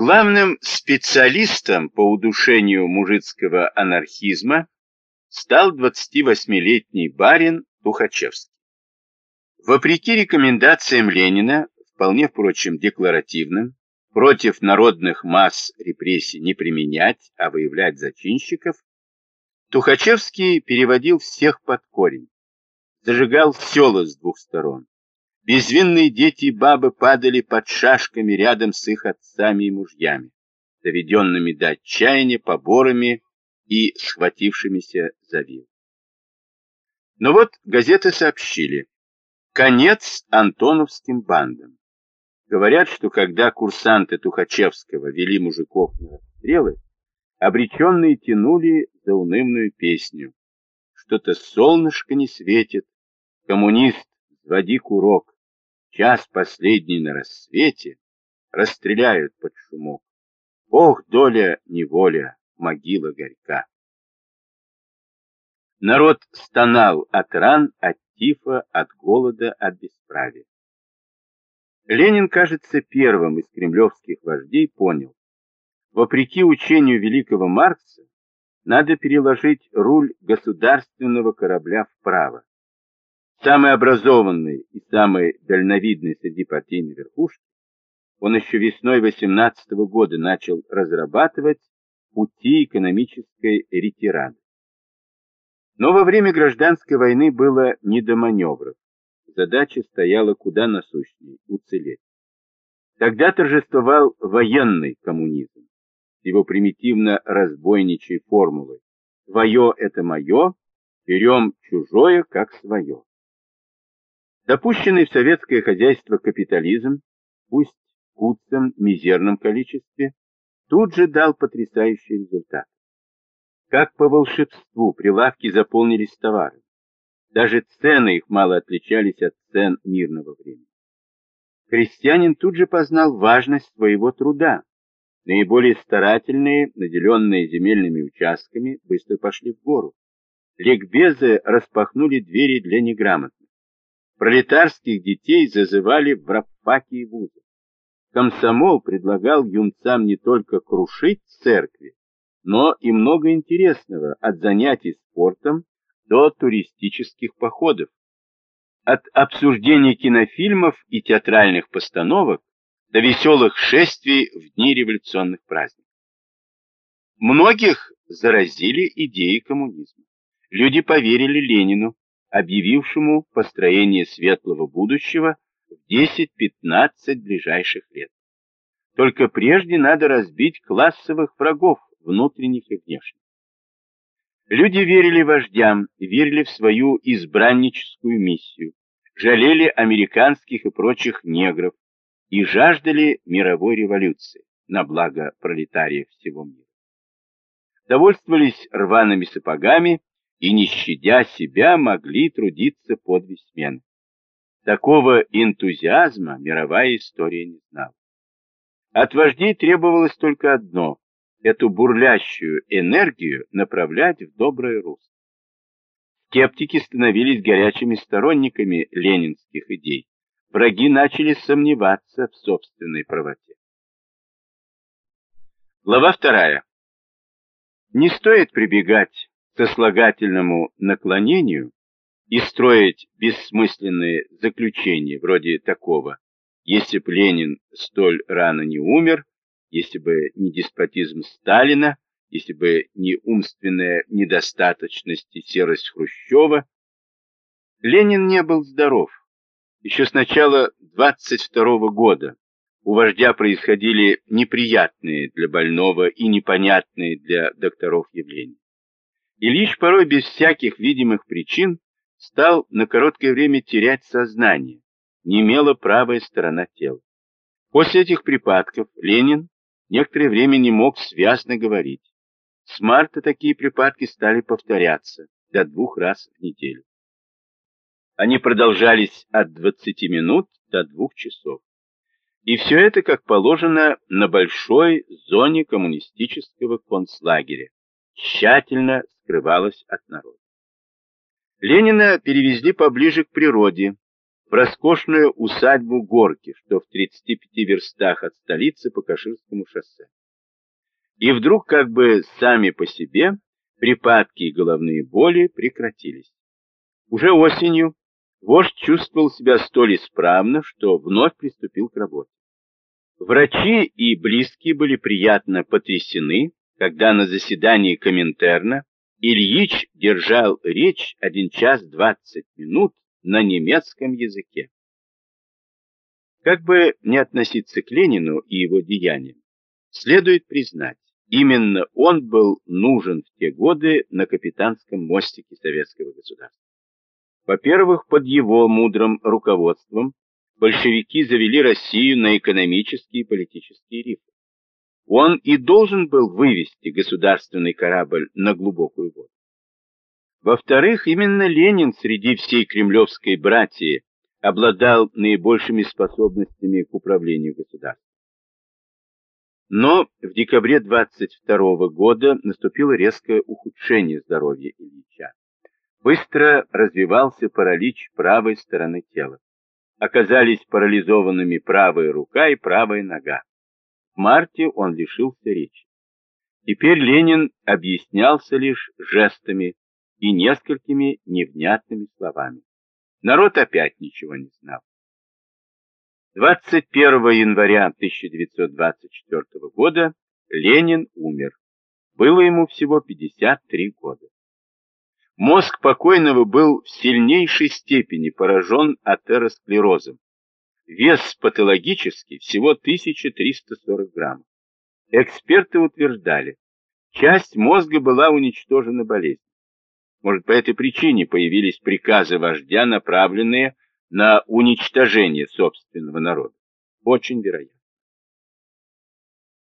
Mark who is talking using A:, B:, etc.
A: Главным специалистом по удушению мужицкого анархизма стал 28-летний барин Тухачевский. Вопреки рекомендациям Ленина, вполне, впрочем, декларативным, против народных масс репрессий не применять, а выявлять зачинщиков, Тухачевский переводил всех под корень, зажигал села с двух сторон. Безвинные дети и бабы падали под шашками рядом с их отцами и мужьями, доведенными до отчаяния поборами и схватившимися за вил. Но вот газеты сообщили, конец антоновским бандам. Говорят, что когда курсанты Тухачевского вели мужиков на расстрелы, обреченные тянули заунывную песню. Что-то солнышко не светит, коммунист, взводи курок, час последний на рассвете, расстреляют под шумок. Ох, доля, неволя, могила горька. Народ стонал от ран, от тифа, от голода, от бесправия. Ленин, кажется, первым из кремлевских вождей понял, вопреки учению великого Маркса, надо переложить руль государственного корабля вправо. Самый образованный и самый дальновидный среди партийной верхушки, он еще весной 18 -го года начал разрабатывать пути экономической ретирады. Но во время гражданской войны было не до маневров задача стояла куда насущнее – уцелеть. Тогда торжествовал военный коммунизм его примитивно-разбойничей формулой «Твое – это мое, берем чужое, как свое». Допущенный в советское хозяйство капитализм, пусть в куцем, мизерном количестве, тут же дал потрясающий результат. Как по волшебству прилавки заполнились товарами. Даже цены их мало отличались от цен мирного времени. Крестьянин тут же познал важность своего труда. Наиболее старательные, наделенные земельными участками, быстро пошли в гору. Ликбезы распахнули двери для неграмотных. Пролетарских детей зазывали в рабфаки и вузы. Комсомол предлагал юнцам не только крушить церкви, но и много интересного от занятий спортом до туристических походов, от обсуждения кинофильмов и театральных постановок до веселых шествий в дни революционных праздников. Многих заразили идеи коммунизма. Люди поверили Ленину, объявившему построение светлого будущего в 10-15 ближайших лет. Только прежде надо разбить классовых врагов, внутренних и внешних. Люди верили вождям, верили в свою избранническую миссию, жалели американских и прочих негров и жаждали мировой революции на благо пролетариев всего мира. Довольствовались рваными сапогами и, не щадя себя, могли трудиться под смены. Такого энтузиазма мировая история не знала. От вождей требовалось только одно эту бурлящую энергию направлять в доброе русло. Скептики становились горячими сторонниками ленинских идей. Враги начали сомневаться в собственной правоте. Глава вторая. Не стоит прибегать к сослагательному наклонению и строить бессмысленные заключения вроде такого «Если б Ленин столь рано не умер, если бы не деспотизм Сталина, если бы не умственная недостаточность и серость Хрущева, Ленин не был здоров. Еще с начала 22 -го года у вождя происходили неприятные для больного и непонятные для докторов явления. Ильич порой без всяких видимых причин стал на короткое время терять сознание, не имела правая сторона тела. После этих припадков Ленин некоторое время не мог связно говорить. С марта такие припадки стали повторяться до двух раз в неделю. Они продолжались от 20 минут до двух часов. И все это, как положено, на большой зоне коммунистического концлагеря, тщательно скрывалось от народа. Ленина перевезли поближе к природе, в роскошную усадьбу Горки, что в 35 верстах от столицы по Каширскому шоссе. И вдруг, как бы сами по себе, припадки и головные боли прекратились. Уже осенью вождь чувствовал себя столь исправно, что вновь приступил к работе. Врачи и близкие были приятно потрясены, когда на заседании Коминтерна Ильич держал речь один час двадцать минут на немецком языке. Как бы не относиться к Ленину и его деяниям, следует признать, именно он был нужен в те годы на капитанском мостике советского государства. Во-первых, под его мудрым руководством большевики завели Россию на экономические и политические рифы. Он и должен был вывести государственный корабль на глубокую воду. Во-вторых, именно Ленин среди всей кремлевской братьи обладал наибольшими способностями к управлению государством. Но в декабре 22 года наступило резкое ухудшение здоровья Ильича. Быстро развивался паралич правой стороны тела оказались парализованными правая рука и правая нога. В марте он лишился речи. Теперь Ленин объяснялся лишь жестами и несколькими невнятными словами. Народ опять ничего не знал. 21 января 1924 года Ленин умер. Было ему всего 53 года. Мозг покойного был в сильнейшей степени поражен атеросклерозом. Вес патологический всего 1340 граммов. Эксперты утверждали, часть мозга была уничтожена болезнью. Может, по этой причине появились приказы вождя, направленные на уничтожение собственного народа. Очень вероятно.